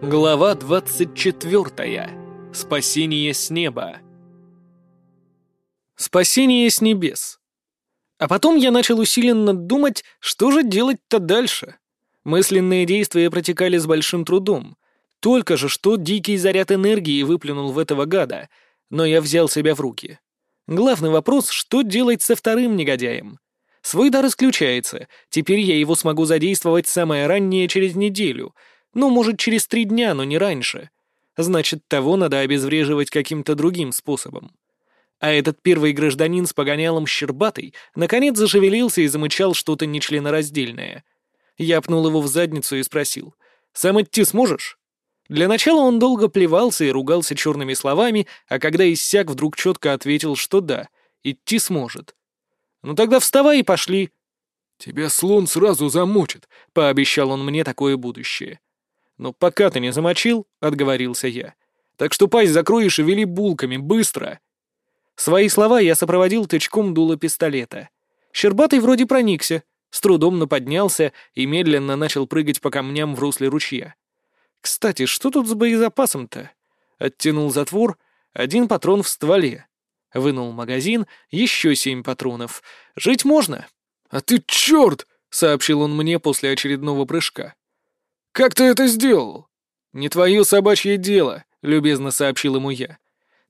Глава 24. Спасение с неба. Спасение с небес. А потом я начал усиленно думать, что же делать-то дальше. Мысленные действия протекали с большим трудом. Только же что дикий заряд энергии выплюнул в этого гада, но я взял себя в руки. Главный вопрос, что делать со вторым негодяем? Свой дар исключается, теперь я его смогу задействовать самое раннее через неделю — ну, может, через три дня, но не раньше. Значит, того надо обезвреживать каким-то другим способом. А этот первый гражданин с погонялом щербатый наконец зашевелился и замычал что-то нечленораздельное. Я пнул его в задницу и спросил, «Сам идти сможешь?» Для начала он долго плевался и ругался черными словами, а когда иссяк, вдруг четко ответил, что да, идти сможет. «Ну тогда вставай и пошли». «Тебя слон сразу замочит», — пообещал он мне такое будущее. «Ну, пока ты не замочил», — отговорился я. «Так что пасть закрой и шевели булками, быстро!» Свои слова я сопроводил тычком дула пистолета. Щербатый вроде проникся, с трудом наподнялся и медленно начал прыгать по камням в русле ручья. «Кстати, что тут с боезапасом-то?» Оттянул затвор, один патрон в стволе. Вынул магазин, еще семь патронов. «Жить можно!» «А ты черт!» — сообщил он мне после очередного прыжка. «Как ты это сделал?» «Не твое собачье дело», — любезно сообщил ему я.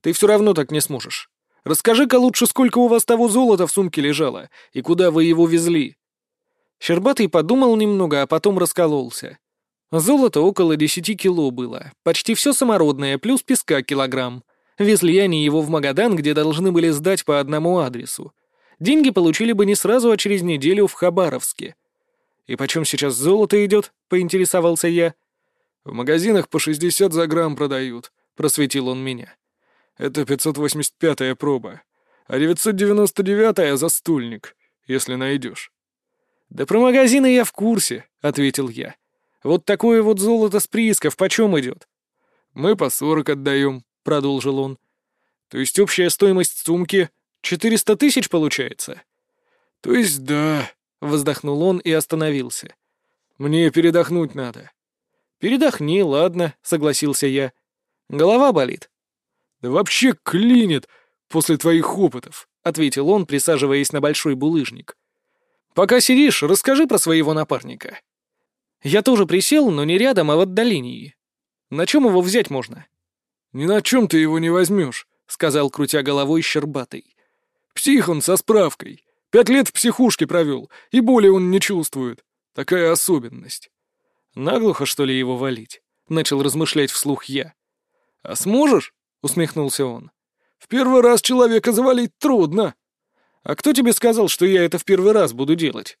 «Ты все равно так не сможешь. Расскажи-ка лучше, сколько у вас того золота в сумке лежало, и куда вы его везли?» Щербатый подумал немного, а потом раскололся. Золото около десяти кило было, почти все самородное, плюс песка килограмм. Везли они его в Магадан, где должны были сдать по одному адресу. Деньги получили бы не сразу, а через неделю в Хабаровске. «И почем сейчас золото идет?» — поинтересовался я. «В магазинах по 60 за грамм продают», — просветил он меня. «Это 585-я проба, а 999-я за стульник, если найдешь». «Да про магазины я в курсе», — ответил я. «Вот такое вот золото с приисков почем идет?» «Мы по 40 отдаем», — продолжил он. «То есть общая стоимость сумки 400 тысяч получается?» «То есть да», Вздохнул он и остановился. «Мне передохнуть надо». «Передохни, ладно», — согласился я. «Голова болит». «Да вообще клинит после твоих опытов», — ответил он, присаживаясь на большой булыжник. «Пока сидишь, расскажи про своего напарника». Я тоже присел, но не рядом, а в отдалении. На чем его взять можно? «Ни на чем ты его не возьмешь», — сказал, крутя головой щербатый. «Псих он со справкой. Пять лет в психушке провел, и боли он не чувствует. Такая особенность. Наглухо, что ли, его валить? Начал размышлять вслух я. А сможешь? Усмехнулся он. В первый раз человека завалить трудно. А кто тебе сказал, что я это в первый раз буду делать?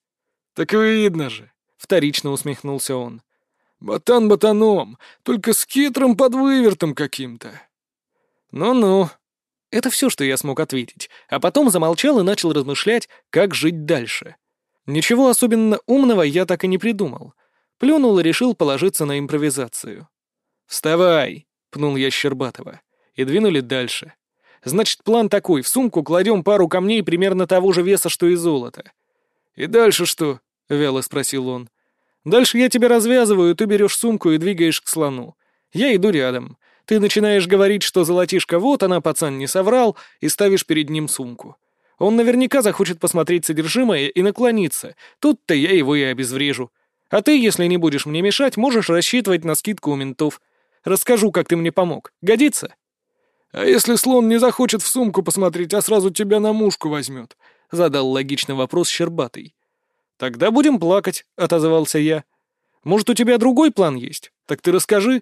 Так видно же. Вторично усмехнулся он. Ботан ботаном, только с хитрым подвывертом каким-то. Ну-ну, это все, что я смог ответить, а потом замолчал и начал размышлять, как жить дальше. Ничего особенно умного я так и не придумал. Плюнул и решил положиться на импровизацию. «Вставай!» — пнул я Щербатова. И двинули дальше. «Значит, план такой. В сумку кладем пару камней примерно того же веса, что и золото». «И дальше что?» — вяло спросил он. «Дальше я тебя развязываю, ты берешь сумку и двигаешь к слону. Я иду рядом. Ты начинаешь говорить, что золотишко вот она, пацан не соврал, и ставишь перед ним сумку. Он наверняка захочет посмотреть содержимое и наклониться. Тут-то я его и обезврежу. А ты, если не будешь мне мешать, можешь рассчитывать на скидку у ментов. Расскажу, как ты мне помог. Годится?» «А если слон не захочет в сумку посмотреть, а сразу тебя на мушку возьмет?» — задал логичный вопрос Щербатый. «Тогда будем плакать», — отозвался я. «Может, у тебя другой план есть? Так ты расскажи».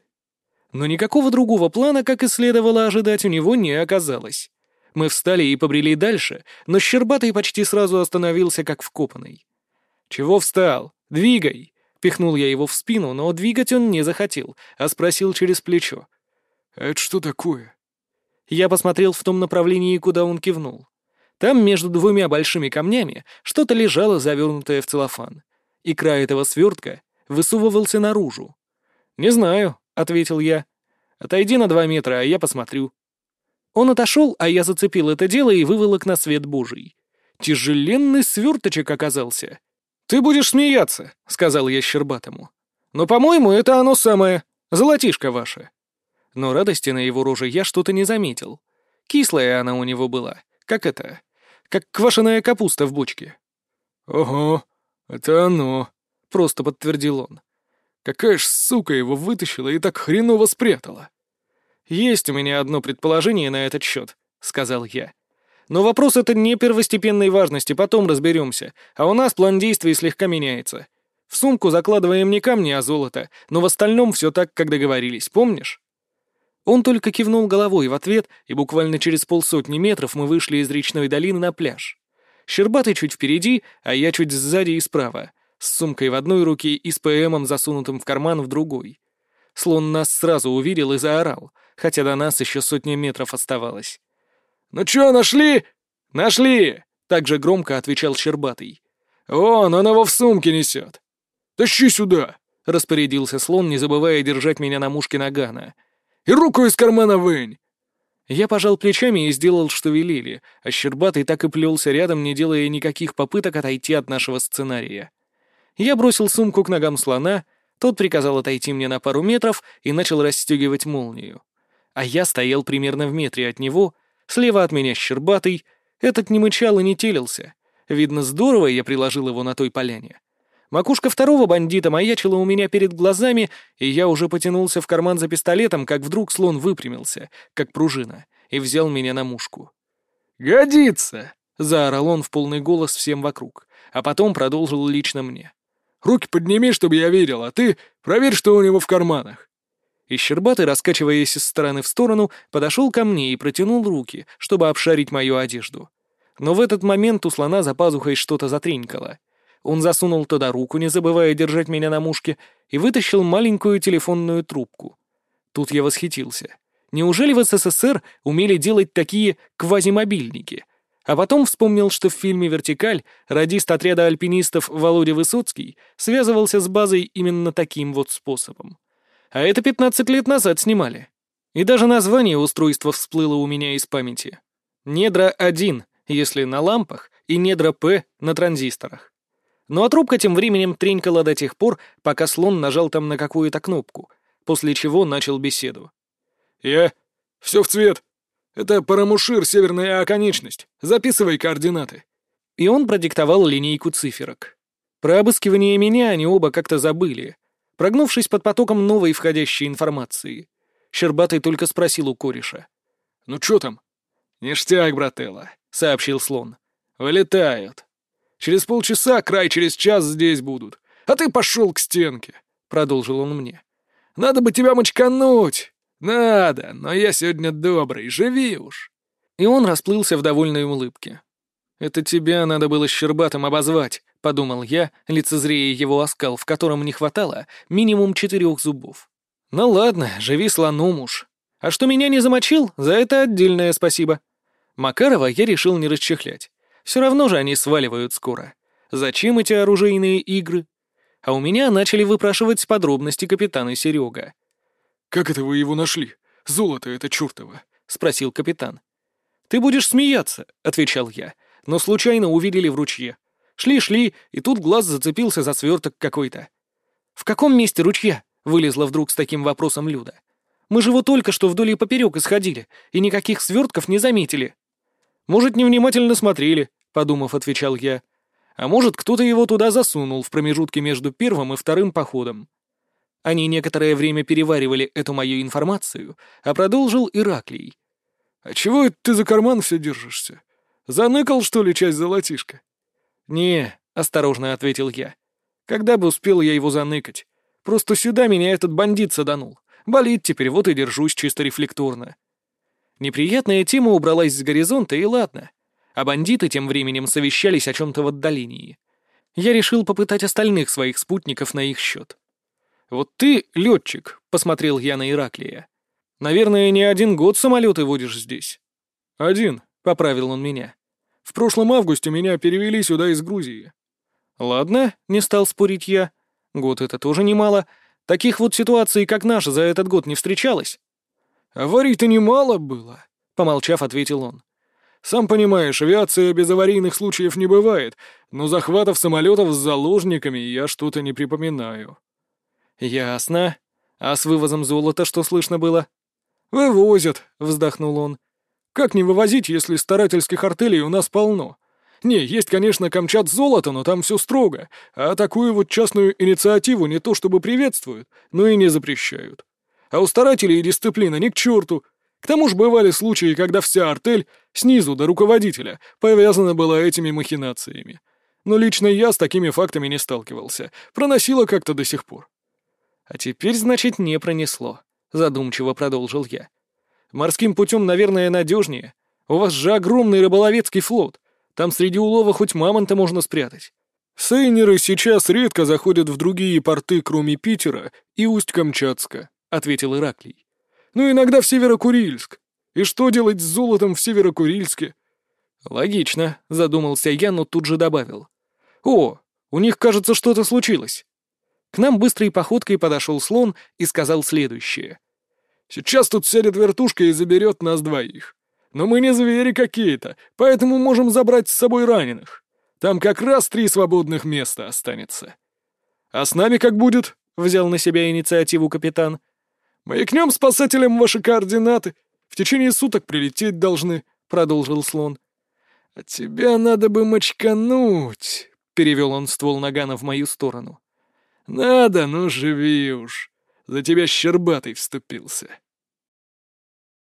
Но никакого другого плана, как и следовало ожидать, у него не оказалось. Мы встали и побрели дальше, но Щербатый почти сразу остановился, как вкопанный. «Чего встал? Двигай!» Пихнул я его в спину, но двигать он не захотел, а спросил через плечо. «Это что такое?» Я посмотрел в том направлении, куда он кивнул. Там между двумя большими камнями что-то лежало, завернутое в целлофан. И край этого свертка высовывался наружу. «Не знаю», ответил я. «Отойди на два метра, а я посмотрю». Он отошел, а я зацепил это дело и выволок на свет божий. Тяжеленный сверточек оказался. «Ты будешь смеяться», — сказал я Щербатому. Но, по-моему, это оно самое. Золотишко ваше. Но радости на его роже я что-то не заметил. Кислая она у него была. Как это? Как квашеная капуста в бочке. «Ого, это оно», — просто подтвердил он. «Какая ж сука его вытащила и так хреново спрятала?» «Есть у меня одно предположение на этот счет», — сказал я. «Но вопрос это не первостепенной важности, потом разберемся, а у нас план действий слегка меняется. В сумку закладываем не камни, а золото, но в остальном все так, как договорились, помнишь?» Он только кивнул головой в ответ, и буквально через полсотни метров мы вышли из речной долины на пляж. Щербатый чуть впереди, а я чуть сзади и справа, с сумкой в одной руке и с ПМом, засунутым в карман, в другой. Слон нас сразу увидел и заорал, хотя до нас еще сотни метров оставалось. «Ну чё, нашли?» «Нашли!» — так же громко отвечал Щербатый. «Вон, он его в сумке несет. Тащи сюда!» — распорядился слон, не забывая держать меня на мушке нагана. «И руку из кармана вынь!» Я пожал плечами и сделал, что велели, а Щербатый так и плелся рядом, не делая никаких попыток отойти от нашего сценария. Я бросил сумку к ногам слона, тот приказал отойти мне на пару метров и начал расстегивать молнию. А я стоял примерно в метре от него, слева от меня Щербатый, этот не мычал и не телился. Видно, здорово я приложил его на той поляне. Макушка второго бандита маячила у меня перед глазами, и я уже потянулся в карман за пистолетом, как вдруг слон выпрямился, как пружина, и взял меня на мушку. «Годится!» — заорал он в полный голос всем вокруг, а потом продолжил лично мне. «Руки подними, чтобы я видел, а ты проверь, что у него в карманах». И Щербатый, раскачиваясь из стороны в сторону, подошел ко мне и протянул руки, чтобы обшарить мою одежду. Но в этот момент у слона за пазухой что-то затринькало. Он засунул туда руку, не забывая держать меня на мушке, и вытащил маленькую телефонную трубку. Тут я восхитился. Неужели в СССР умели делать такие квазимобильники? А потом вспомнил, что в фильме «Вертикаль» радист отряда альпинистов Володя Высоцкий связывался с базой именно таким вот способом. А это 15 лет назад снимали. И даже название устройства всплыло у меня из памяти. «Недра-1», если на лампах, и «Недра-П» на транзисторах. Ну а трубка тем временем тренькала до тех пор, пока слон нажал там на какую-то кнопку, после чего начал беседу. «Я... все в цвет. Это Парамушир, северная оконечность. Записывай координаты». И он продиктовал линейку циферок. Про обыскивание меня они оба как-то забыли, прогнувшись под потоком новой входящей информации. Щербатый только спросил у кореша. «Ну чё там?» «Ништяк, брателла», — сообщил слон. «Вылетают». Через полчаса, край через час здесь будут. А ты пошел к стенке», — продолжил он мне. «Надо бы тебя мочкануть. Надо, но я сегодня добрый, живи уж». И он расплылся в довольной улыбке. «Это тебя надо было щербатым обозвать», — подумал я, лицезрея его оскал, в котором не хватало минимум четырех зубов. «Ну ладно, живи слоном уж. А что меня не замочил, за это отдельное спасибо». Макарова я решил не расчехлять. Все равно же они сваливают скоро. Зачем эти оружейные игры? А у меня начали выпрашивать подробности капитан и Серега. «Как это вы его нашли? Золото это чертово!» — спросил капитан. «Ты будешь смеяться», — отвечал я, но случайно увидели в ручье. Шли-шли, и тут глаз зацепился за сверток какой-то. «В каком месте ручья?» — вылезла вдруг с таким вопросом Люда. «Мы же его только что вдоль и поперек исходили, и никаких свертков не заметили». «Может, невнимательно смотрели», подумав, отвечал я. А может, кто-то его туда засунул в промежутке между первым и вторым походом. Они некоторое время переваривали эту мою информацию, а продолжил Ираклий. «А чего это ты за карман все держишься? Заныкал, что ли, часть золотишка?» «Не», — осторожно ответил я. «Когда бы успел я его заныкать? Просто сюда меня этот бандит саданул. Болит теперь, вот и держусь чисто рефлекторно». Неприятная тема убралась с горизонта, и ладно а бандиты тем временем совещались о чем-то в отдалении. Я решил попытать остальных своих спутников на их счет. «Вот ты летчик», — посмотрел я на Ираклия. «Наверное, не один год самолеты водишь здесь». «Один», — поправил он меня. «В прошлом августе меня перевели сюда из Грузии». «Ладно», — не стал спорить я. «Год — это тоже немало. Таких вот ситуаций, как наша, за этот год не встречалось». «Аварий-то немало было», — помолчав, ответил он. Сам понимаешь, авиация без аварийных случаев не бывает, но захватов самолетов с заложниками я что-то не припоминаю». Ясно. А с вывозом золота что слышно было? «Вывозят», — вздохнул он. «Как не вывозить, если старательских артелей у нас полно? Не, есть, конечно, Камчат золото, но там все строго, а такую вот частную инициативу не то чтобы приветствуют, но и не запрещают. А у старателей дисциплина ни к черту. К тому же бывали случаи, когда вся артель, снизу до руководителя, повязана была этими махинациями. Но лично я с такими фактами не сталкивался, проносило как-то до сих пор. А теперь, значит, не пронесло, задумчиво продолжил я. Морским путем, наверное, надежнее. У вас же огромный рыболовецкий флот. Там среди улова хоть мамонта можно спрятать. Сейнеры сейчас редко заходят в другие порты, кроме Питера и Усть-Камчатска, ответил Ираклий. Ну, иногда в Северокурильск. И что делать с золотом в Северокурильске? Логично, задумался я, но тут же добавил. О, у них, кажется, что-то случилось. К нам быстрой походкой подошел слон и сказал следующее. «Сейчас тут сядет вертушка и заберет нас двоих. Но мы не звери какие-то, поэтому можем забрать с собой раненых. Там как раз три свободных места останется». «А с нами как будет?» — взял на себя инициативу капитан. «Маякнем спасателям ваши координаты. В течение суток прилететь должны», — продолжил слон. «А тебя надо бы мочкануть», — перевел он ствол нагана в мою сторону. «Надо, ну живи уж. За тебя Щербатый вступился».